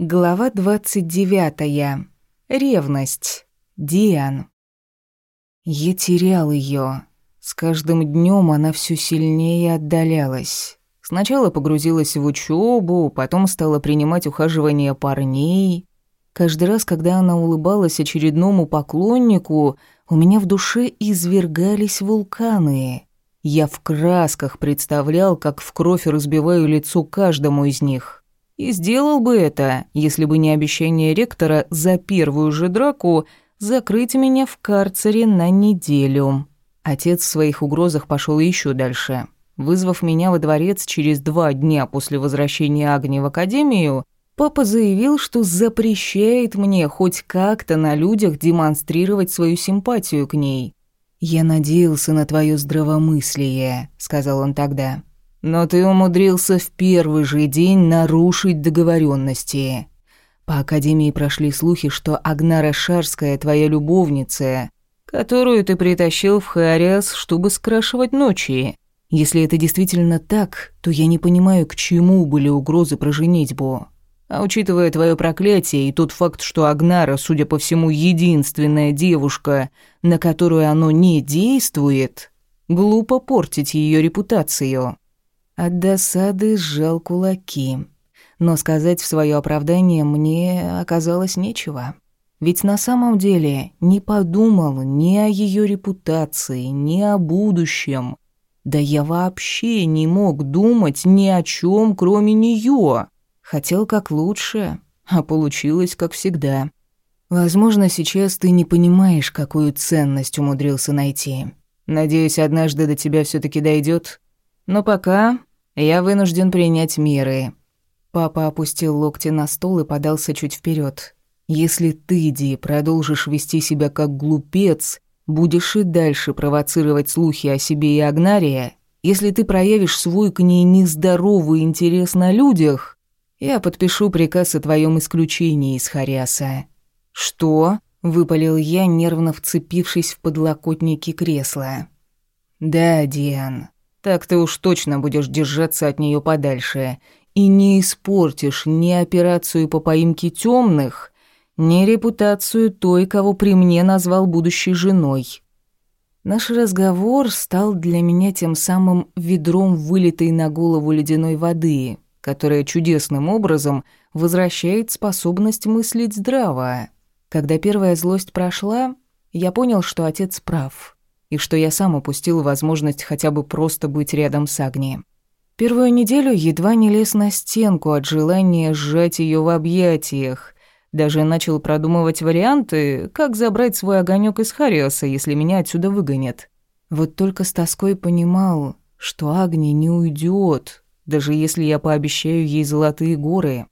Глава 29. Ревность. Диан. Я терял ее. С каждым днем она все сильнее отдалялась. Сначала погрузилась в учебу, потом стала принимать ухаживание парней. Каждый раз, когда она улыбалась очередному поклоннику, у меня в душе извергались вулканы. Я в красках представлял, как в кровь разбиваю лицо каждому из них. И сделал бы это, если бы не обещание ректора за первую же драку закрыть меня в карцере на неделю. Отец в своих угрозах пошел еще дальше. Вызвав меня во дворец через два дня после возвращения Агни в академию, папа заявил, что запрещает мне хоть как-то на людях демонстрировать свою симпатию к ней. «Я надеялся на твое здравомыслие», — сказал он тогда. Но ты умудрился в первый же день нарушить договоренности. По Академии прошли слухи, что Агнара Шарская твоя любовница, которую ты притащил в Хариас, чтобы скрашивать ночи. Если это действительно так, то я не понимаю, к чему были угрозы про женитьбу. А учитывая твое проклятие и тот факт, что Агнара, судя по всему, единственная девушка, на которую оно не действует, глупо портить ее репутацию. От досады сжал кулаки. Но сказать в свое оправдание мне оказалось нечего. Ведь на самом деле не подумал ни о ее репутации, ни о будущем. Да я вообще не мог думать ни о чем, кроме нее. Хотел как лучше, а получилось как всегда. Возможно, сейчас ты не понимаешь, какую ценность умудрился найти. Надеюсь, однажды до тебя все таки дойдет. Но пока я вынужден принять меры». Папа опустил локти на стол и подался чуть вперед. «Если ты, Ди, продолжишь вести себя как глупец, будешь и дальше провоцировать слухи о себе и Агнария, если ты проявишь свой к ней нездоровый интерес на людях, я подпишу приказ о твоем исключении из Хариаса». «Что?» — выпалил я, нервно вцепившись в подлокотники кресла. «Да, Диан, так ты уж точно будешь держаться от нее подальше и не испортишь ни операцию по поимке темных, ни репутацию той, кого при мне назвал будущей женой. Наш разговор стал для меня тем самым ведром вылитой на голову ледяной воды, которая чудесным образом возвращает способность мыслить здраво. Когда первая злость прошла, я понял, что отец прав и что я сам упустил возможность хотя бы просто быть рядом с Агнией. Первую неделю едва не лез на стенку от желания сжать ее в объятиях. Даже начал продумывать варианты, как забрать свой огонек из Хариоса, если меня отсюда выгонят. Вот только с тоской понимал, что Агни не уйдет, даже если я пообещаю ей золотые горы.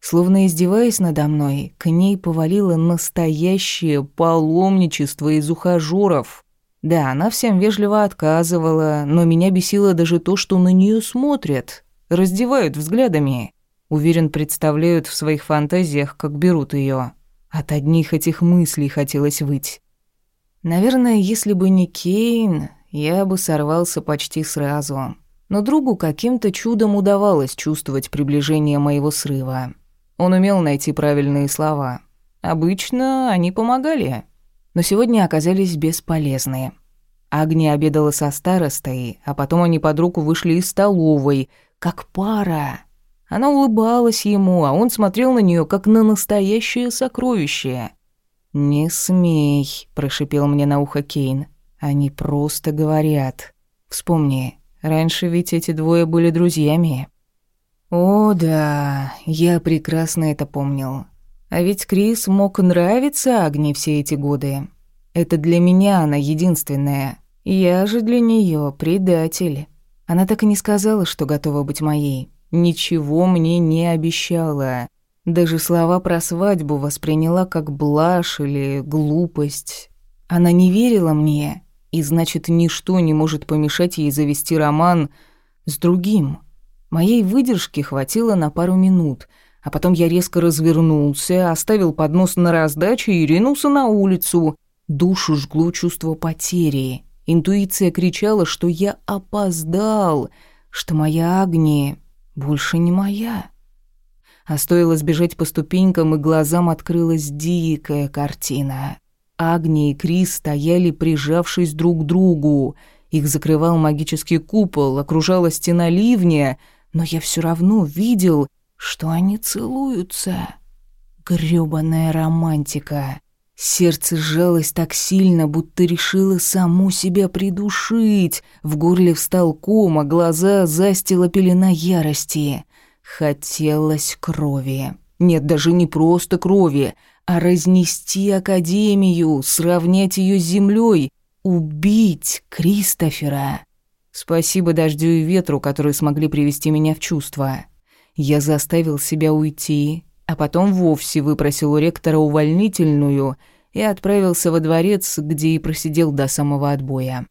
Словно издеваясь надо мной, к ней повалило настоящее паломничество из ухажёров. Да, она всем вежливо отказывала, но меня бесило даже то, что на нее смотрят, раздевают взглядами. Уверен, представляют в своих фантазиях, как берут ее. От одних этих мыслей хотелось выть. Наверное, если бы не Кейн, я бы сорвался почти сразу. Но другу каким-то чудом удавалось чувствовать приближение моего срыва. Он умел найти правильные слова. Обычно они помогали но сегодня оказались бесполезны. Агни обедала со старостой, а потом они под руку вышли из столовой, как пара. Она улыбалась ему, а он смотрел на нее как на настоящее сокровище. «Не смей», — прошипел мне на ухо Кейн. «Они просто говорят. Вспомни, раньше ведь эти двое были друзьями». «О, да, я прекрасно это помнил. А ведь Крис мог нравиться Агне все эти годы. Это для меня она единственная. Я же для нее предатель. Она так и не сказала, что готова быть моей. Ничего мне не обещала. Даже слова про свадьбу восприняла как блажь или глупость. Она не верила мне, и значит, ничто не может помешать ей завести роман с другим. Моей выдержки хватило на пару минут — а потом я резко развернулся, оставил поднос на раздаче и ринулся на улицу. Душу жгло чувство потери. Интуиция кричала, что я опоздал, что моя Агния больше не моя. А стоило сбежать по ступенькам, и глазам открылась дикая картина. Агни и Крис стояли, прижавшись друг к другу. Их закрывал магический купол, окружала стена ливня, но я все равно видел, что они целуются. Грёбаная романтика. Сердце сжалось так сильно, будто решило саму себя придушить. В горле встал ком, а глаза застила пелена ярости. Хотелось крови. Нет, даже не просто крови, а разнести Академию, сравнять ее с землей, убить Кристофера. Спасибо дождю и ветру, которые смогли привести меня в чувство. Я заставил себя уйти, а потом вовсе выпросил у ректора увольнительную и отправился во дворец, где и просидел до самого отбоя.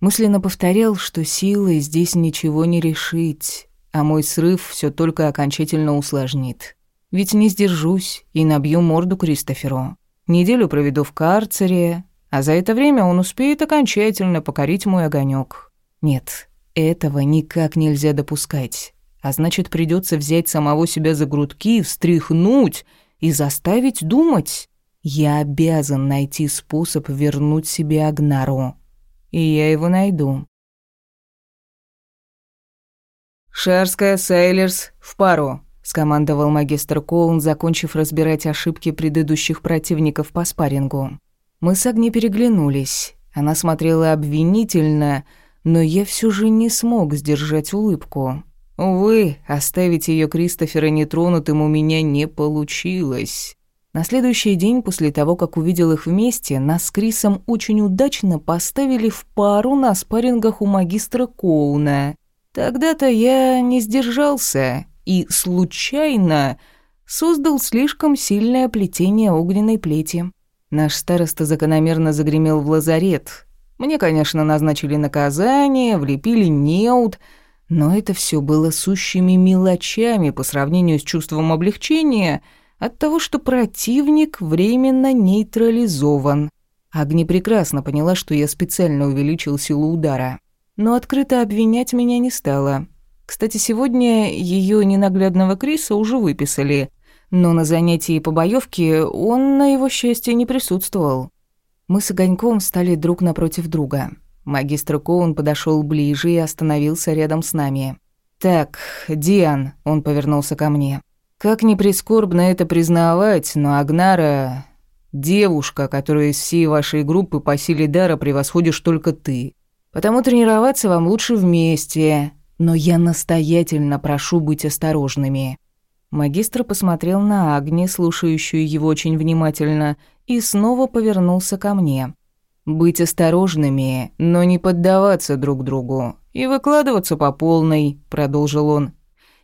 Мысленно повторял, что силой здесь ничего не решить, а мой срыв все только окончательно усложнит. Ведь не сдержусь и набью морду Кристоферу. Неделю проведу в карцере, а за это время он успеет окончательно покорить мой огонек. Нет, этого никак нельзя допускать. А значит, придется взять самого себя за грудки, встряхнуть и заставить думать. Я обязан найти способ вернуть себе Агнару. И я его найду. «Шарская, Сейлерс, в пару», — скомандовал магистр Коун, закончив разбирать ошибки предыдущих противников по спаррингу. Мы с Агни переглянулись. Она смотрела обвинительно, но я все же не смог сдержать улыбку. Увы, оставить ее Кристофера нетронутым у меня не получилось. На следующий день после того, как увидел их вместе, нас с Крисом очень удачно поставили в пару на спаррингах у магистра Коуна. Тогда-то я не сдержался и случайно создал слишком сильное плетение огненной плети. Наш староста закономерно загремел в лазарет. Мне, конечно, назначили наказание, влепили неуд, но это все было сущими мелочами по сравнению с чувством облегчения от того, что противник временно нейтрализован. Агни прекрасно поняла, что я специально увеличил силу удара но открыто обвинять меня не стала. Кстати, сегодня ее ненаглядного Криса уже выписали, но на занятии по боевке он, на его счастье, не присутствовал. Мы с Огоньком стали друг напротив друга. Магистр Коун подошел ближе и остановился рядом с нами. «Так, Диан», — он повернулся ко мне. «Как ни прискорбно это признавать, но Агнара — девушка, которая из всей вашей группы по силе дара превосходишь только ты. Потому тренироваться вам лучше вместе. Но я настоятельно прошу быть осторожными». Магистр посмотрел на Агни, слушающую его очень внимательно, и снова повернулся ко мне. «Быть осторожными, но не поддаваться друг другу. И выкладываться по полной», — продолжил он.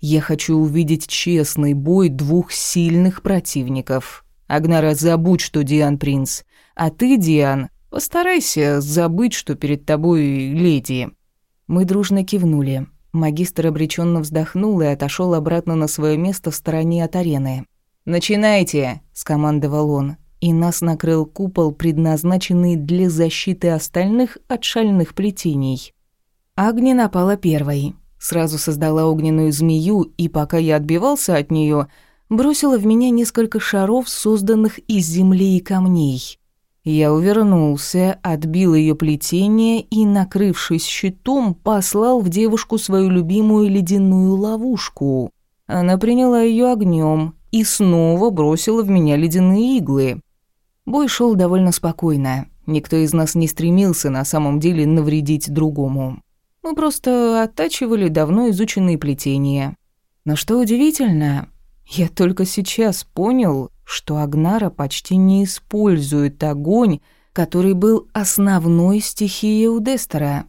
«Я хочу увидеть честный бой двух сильных противников. Агнара, забудь, что Диан принц. А ты, Диан, Постарайся забыть, что перед тобой леди». Мы дружно кивнули. Магистр обреченно вздохнул и отошел обратно на свое место в стороне от арены. «Начинайте!» – скомандовал он, и нас накрыл купол, предназначенный для защиты остальных от шальных плетений. Агни напала первой. Сразу создала огненную змею, и пока я отбивался от нее, бросила в меня несколько шаров, созданных из земли и камней. Я увернулся, отбил ее плетение и, накрывшись щитом, послал в девушку свою любимую ледяную ловушку. Она приняла ее огнем и снова бросила в меня ледяные иглы. Бой шел довольно спокойно. Никто из нас не стремился на самом деле навредить другому. Мы просто оттачивали давно изученные плетения. Но что удивительно, я только сейчас понял, что Агнара почти не использует огонь, который был основной стихией у Дестера.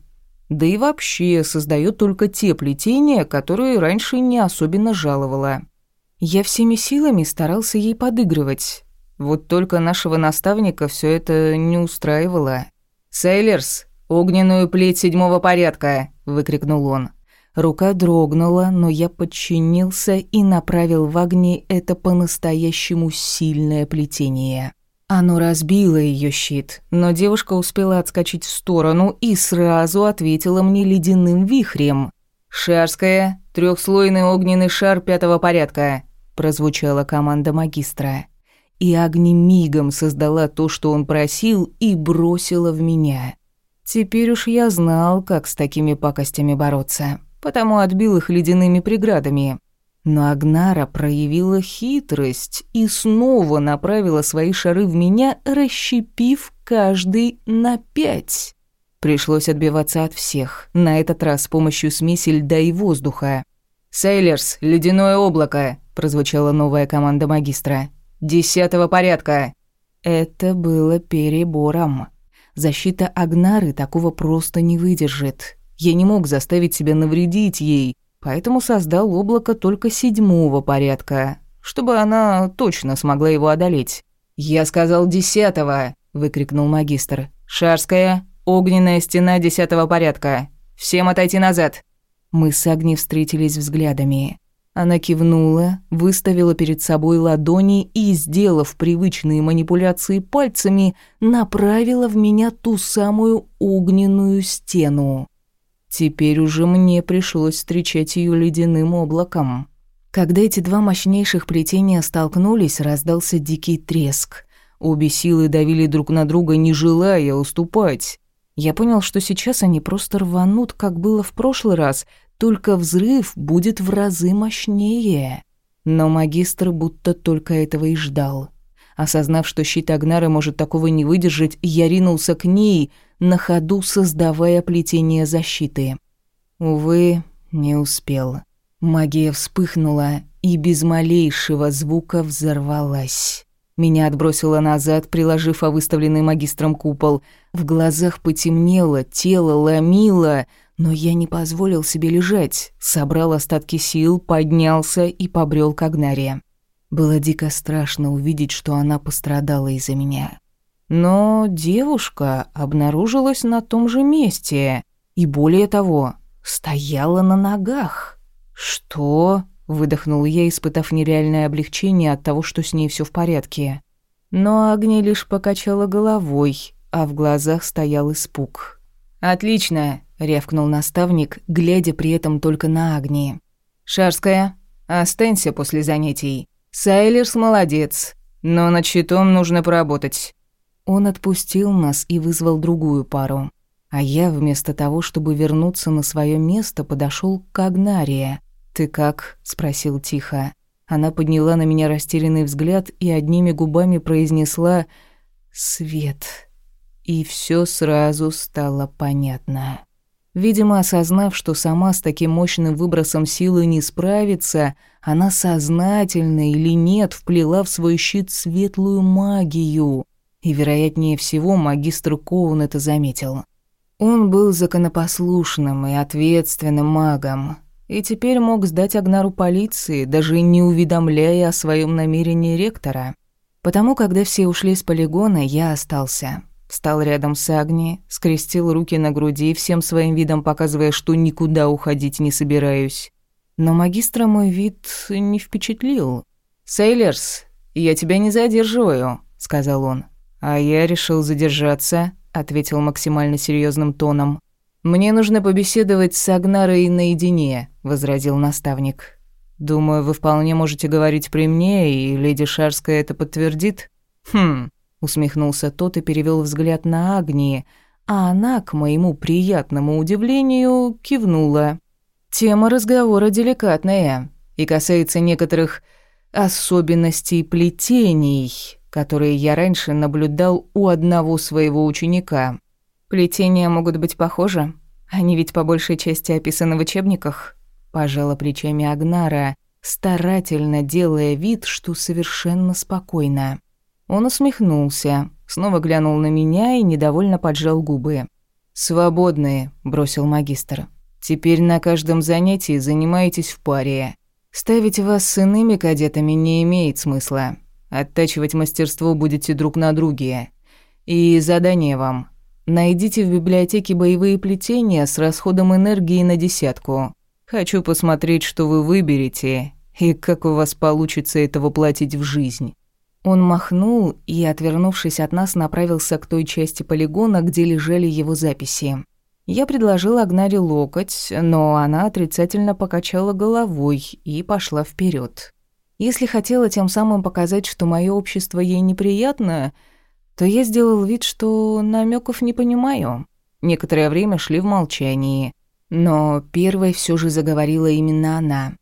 Да и вообще создает только те плетения, которые раньше не особенно жаловала. Я всеми силами старался ей подыгрывать. Вот только нашего наставника все это не устраивало. «Сейлерс, огненную плеть седьмого порядка!» – выкрикнул он. Рука дрогнула, но я подчинился и направил в огни это по-настоящему сильное плетение. Оно разбило ее щит, но девушка успела отскочить в сторону и сразу ответила мне ледяным вихрем. «Шарская, трехслойный огненный шар пятого порядка. прозвучала команда магистра. И Агни мигом создала то, что он просил, и бросила в меня. Теперь уж я знал, как с такими пакостями бороться, потому отбил их ледяными преградами. Но Агнара проявила хитрость и снова направила свои шары в меня, расщепив каждый на пять. Пришлось отбиваться от всех, на этот раз с помощью смеси льда и воздуха. «Сейлерс, ледяное облако!» – прозвучала новая команда магистра. «Десятого порядка!» Это было перебором. Защита Агнары такого просто не выдержит. Я не мог заставить себя навредить ей, поэтому создал облако только седьмого порядка, чтобы она точно смогла его одолеть. «Я сказал десятого!» – выкрикнул магистр. «Шарская, огненная стена десятого порядка. Всем отойти назад!» Мы с Агни встретились взглядами. Она кивнула, выставила перед собой ладони и, сделав привычные манипуляции пальцами, направила в меня ту самую огненную стену. Теперь уже мне пришлось встречать ее ледяным облаком. Когда эти два мощнейших плетения столкнулись, раздался дикий треск. Обе силы давили друг на друга, не желая уступать. Я понял, что сейчас они просто рванут, как было в прошлый раз, только взрыв будет в разы мощнее. Но магистр будто только этого и ждал. Осознав, что щит Агнары может такого не выдержать, я ринулся к ней, на ходу создавая плетение защиты. Увы, не успел. Магия вспыхнула и без малейшего звука взорвалась. Меня отбросило назад, приложив о выставленный магистром купол. В глазах потемнело, тело ломило, но я не позволил себе лежать, собрал остатки сил, поднялся и побрел к Агнаре. Было дико страшно увидеть, что она пострадала из-за меня. Но девушка обнаружилась на том же месте, и более того, стояла на ногах. «Что?» — выдохнул я, испытав нереальное облегчение от того, что с ней все в порядке. Но Агния лишь покачала головой, а в глазах стоял испуг. «Отлично!» — рявкнул наставник, глядя при этом только на Агнии. «Шарская, останься после занятий. Сайлерс молодец, но над щитом нужно поработать. Он отпустил нас и вызвал другую пару. А я, вместо того, чтобы вернуться на свое место, подошел к Агнарии. «Ты как?» — спросил тихо. Она подняла на меня растерянный взгляд и одними губами произнесла «Свет». И все сразу стало понятно. Видимо, осознав, что сама с таким мощным выбросом силы не справится, она сознательно или нет вплела в свой щит светлую магию. И, вероятнее всего, магистр Коун это заметил. Он был законопослушным и ответственным магом, и теперь мог сдать Агнару полиции, даже не уведомляя о своем намерении ректора. Потому, когда все ушли с полигона, я остался. Встал рядом с Агни, скрестил руки на груди, всем своим видом показывая, что никуда уходить не собираюсь. Но магистра мой вид не впечатлил. «Сейлерс, я тебя не задерживаю», — сказал он. «А я решил задержаться», — ответил максимально серьезным тоном. «Мне нужно побеседовать с Агнарой наедине», — возразил наставник. «Думаю, вы вполне можете говорить при мне, и леди Шарская это подтвердит». «Хм», — усмехнулся тот и перевел взгляд на Агнии, а она, к моему приятному удивлению, кивнула. Тема разговора деликатная и касается некоторых особенностей плетений, которые я раньше наблюдал у одного своего ученика. Плетения могут быть похожи, они ведь по большей части описаны в учебниках. Пожала плечами Агнара, старательно делая вид, что совершенно спокойно. Он усмехнулся, снова глянул на меня и недовольно поджал губы. «Свободные», — бросил магистр. «Теперь на каждом занятии занимаетесь в паре. Ставить вас с иными кадетами не имеет смысла. Оттачивать мастерство будете друг на друге. И задание вам. Найдите в библиотеке боевые плетения с расходом энергии на десятку. Хочу посмотреть, что вы выберете, и как у вас получится это воплотить в жизнь». Он махнул и, отвернувшись от нас, направился к той части полигона, где лежали его записи. Я предложил Агнаре локоть, но она отрицательно покачала головой и пошла вперед. Если хотела тем самым показать, что мое общество ей неприятно, то я сделал вид, что намеков не понимаю. Некоторое время шли в молчании, но первой все же заговорила именно она.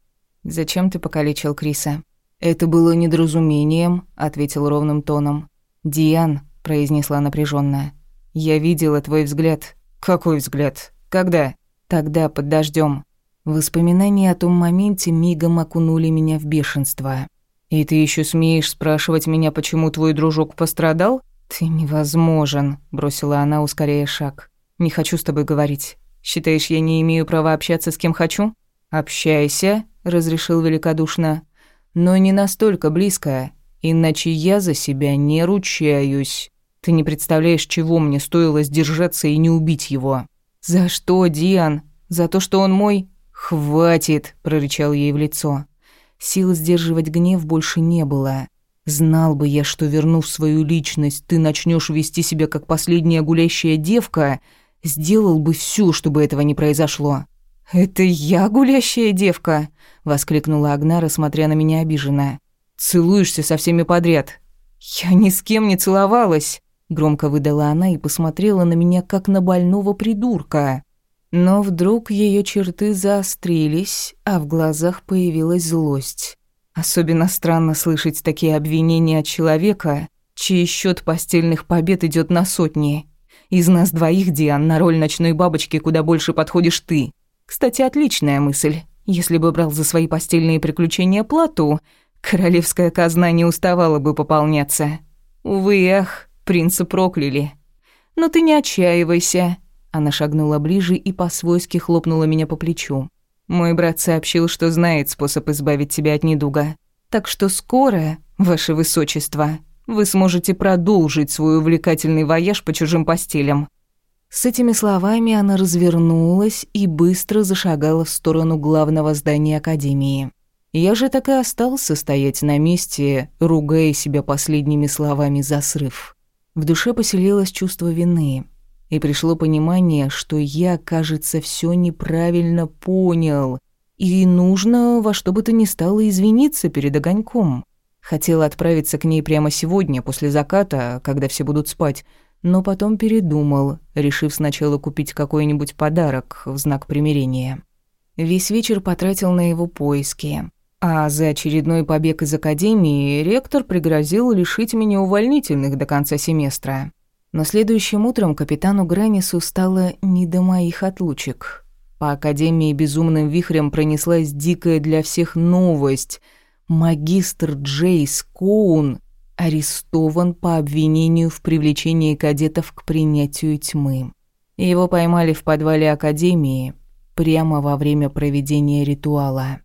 «Зачем ты покалечил Криса?» «Это было недоразумением», — ответил ровным тоном. «Диан», — произнесла напряженно. «Я видела твой взгляд». «Какой взгляд? Когда?» «Тогда, под дождем. Воспоминания о том моменте мигом окунули меня в бешенство. «И ты еще смеешь спрашивать меня, почему твой дружок пострадал?» «Ты невозможен», — бросила она, ускоряя шаг. «Не хочу с тобой говорить. Считаешь, я не имею права общаться с кем хочу?» «Общайся», — разрешил великодушно но не настолько близко, иначе я за себя не ручаюсь. Ты не представляешь, чего мне стоило сдержаться и не убить его. За что, Диан? За то, что он мой? Хватит, прорычал ей в лицо. Сил сдерживать гнев больше не было. Знал бы я, что вернув свою личность, ты начнешь вести себя как последняя гулящая девка, сделал бы все, чтобы этого не произошло. «Это я гулящая девка?» — воскликнула Агнара, смотря на меня обиженная. «Целуешься со всеми подряд». «Я ни с кем не целовалась», — громко выдала она и посмотрела на меня, как на больного придурка. Но вдруг ее черты заострились, а в глазах появилась злость. Особенно странно слышать такие обвинения от человека, чей счет постельных побед идет на сотни. Из нас двоих, Диан, на роль ночной бабочки куда больше подходишь ты. Кстати, отличная мысль. Если бы брал за свои постельные приключения плату, королевская казна не уставала бы пополняться. Увы, ах, принца прокляли. Но ты не отчаивайся. Она шагнула ближе и по-свойски хлопнула меня по плечу. Мой брат сообщил, что знает способ избавить тебя от недуга. Так что скоро, ваше высочество, вы сможете продолжить свой увлекательный вояж по чужим постелям. С этими словами она развернулась и быстро зашагала в сторону главного здания Академии. Я же так и остался стоять на месте, ругая себя последними словами за срыв. В душе поселилось чувство вины, и пришло понимание, что я, кажется, все неправильно понял, и нужно во что бы то ни стало извиниться перед огоньком. Хотела отправиться к ней прямо сегодня, после заката, когда все будут спать, но потом передумал, решив сначала купить какой-нибудь подарок в знак примирения. Весь вечер потратил на его поиски. А за очередной побег из академии ректор пригрозил лишить меня увольнительных до конца семестра. Но следующим утром капитану Гранису стало не до моих отлучек. По академии безумным вихрем пронеслась дикая для всех новость. Магистр Джейс Коун арестован по обвинению в привлечении кадетов к принятию тьмы. Его поймали в подвале академии прямо во время проведения ритуала.